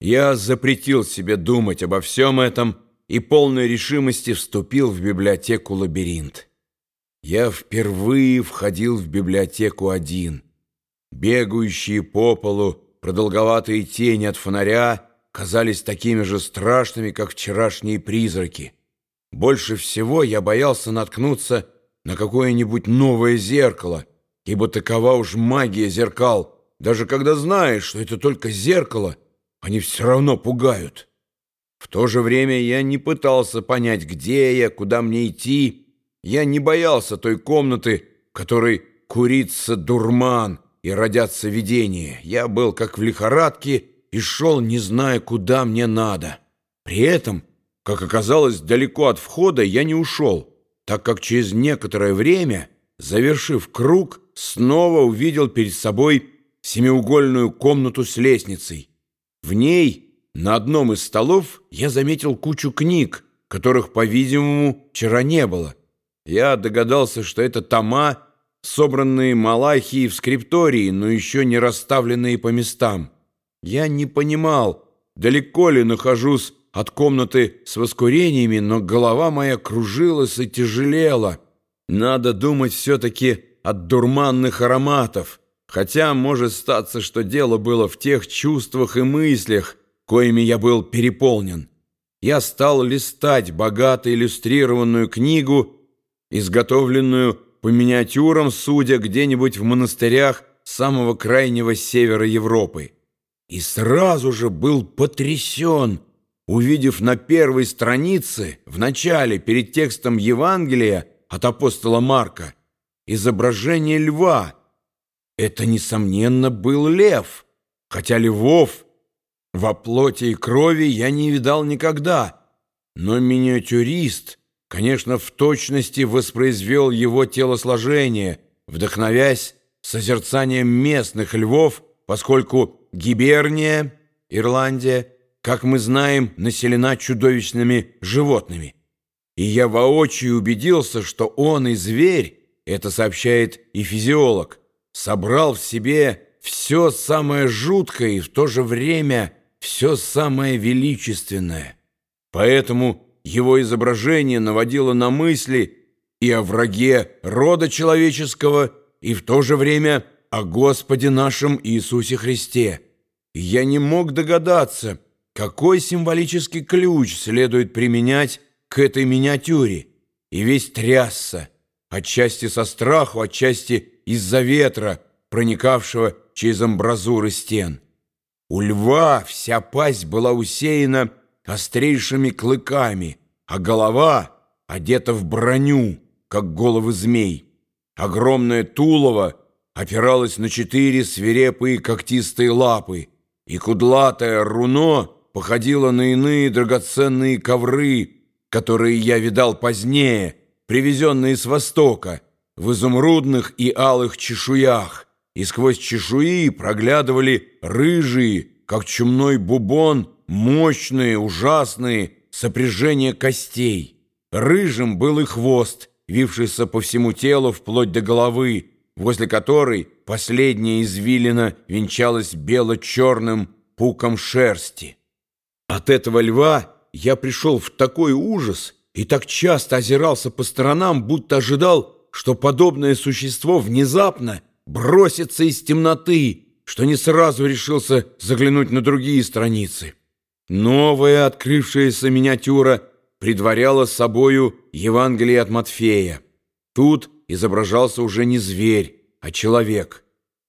Я запретил себе думать обо всем этом и полной решимости вступил в библиотеку «Лабиринт». Я впервые входил в библиотеку один. Бегающие по полу продолговатые тени от фонаря казались такими же страшными, как вчерашние призраки. Больше всего я боялся наткнуться на какое-нибудь новое зеркало, ибо такова уж магия зеркал. Даже когда знаешь, что это только зеркало, они все равно пугают. В то же время я не пытался понять, где я, куда мне идти. Я не боялся той комнаты, в которой курится дурман и родятся видения. Я был как в лихорадке и шел, не зная, куда мне надо. При этом, как оказалось, далеко от входа я не ушел, так как через некоторое время, завершив круг, снова увидел перед собой семиугольную комнату с лестницей. В ней на одном из столов я заметил кучу книг, которых, по-видимому, вчера не было. Я догадался, что это тома, собранные Малахии в скриптории, но еще не расставленные по местам. Я не понимал, далеко ли нахожусь от комнаты с воскурениями, но голова моя кружилась и тяжелела. Надо думать все-таки от дурманных ароматов, хотя может статься, что дело было в тех чувствах и мыслях, коими я был переполнен. Я стал листать богато иллюстрированную книгу, изготовленную по миниатюрам, судя где-нибудь в монастырях самого крайнего севера Европы. И сразу же был потрясен, увидев на первой странице, в начале, перед текстом Евангелия от апостола Марка, изображение льва. Это, несомненно, был лев, хотя львов во плоти и крови я не видал никогда, но миниатюрист, конечно, в точности воспроизвел его телосложение, вдохновясь созерцанием местных львов, поскольку Гиберния, Ирландия, как мы знаем, населена чудовищными животными. И я воочию убедился, что он и зверь, это сообщает и физиолог, собрал в себе все самое жуткое и в то же время все самое величественное. Поэтому его изображение наводило на мысли и о враге рода человеческого, и в то же время о Господе нашем Иисусе Христе. Я не мог догадаться, какой символический ключ следует применять к этой миниатюре, и весь трясся, отчасти со страху, отчасти из-за ветра, проникавшего через амбразуры стен. У льва вся пасть была усеяна острейшими клыками, а голова одета в броню, как головы змей. Огромное тулово опиралось на четыре свирепые когтистые лапы, и кудлатое руно походило на иные драгоценные ковры, которые я видал позднее, привезенные с Востока, в изумрудных и алых чешуях, и сквозь чешуи проглядывали рыжие, как чумной бубон, мощные, ужасные сопряжения костей. Рыжим был и хвост, вившийся по всему телу вплоть до головы, возле которой последняя извилина венчалась бело-черным пуком шерсти. От этого льва я пришел в такой ужас и так часто озирался по сторонам, будто ожидал, что подобное существо внезапно броситься из темноты, что не сразу решился заглянуть на другие страницы. Новая открывшаяся миниатюра предваряла собою Евангелие от Матфея. Тут изображался уже не зверь, а человек.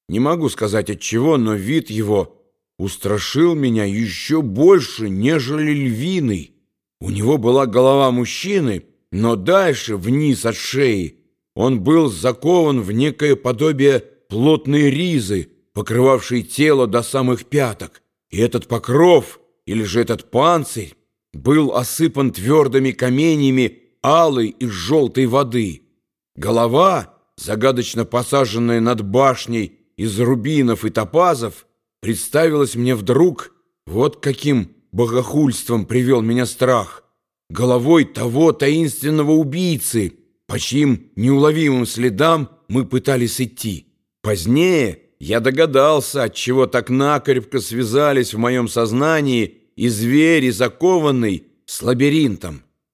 Не могу сказать от чего, но вид его устрашил меня еще больше, нежели львиный. У него была голова мужчины, но дальше, вниз от шеи, он был закован в некое подобие плотной ризы, покрывавшей тело до самых пяток. И этот покров, или же этот панцирь, был осыпан твердыми каменями алой и желтой воды. Голова, загадочно посаженная над башней из рубинов и топазов, представилась мне вдруг, вот каким богохульством привел меня страх, головой того таинственного убийцы — по чьим неуловимым следам мы пытались идти. Позднее я догадался, от чего так накрепко связались в моем сознании и звери, закованный с лабиринтом.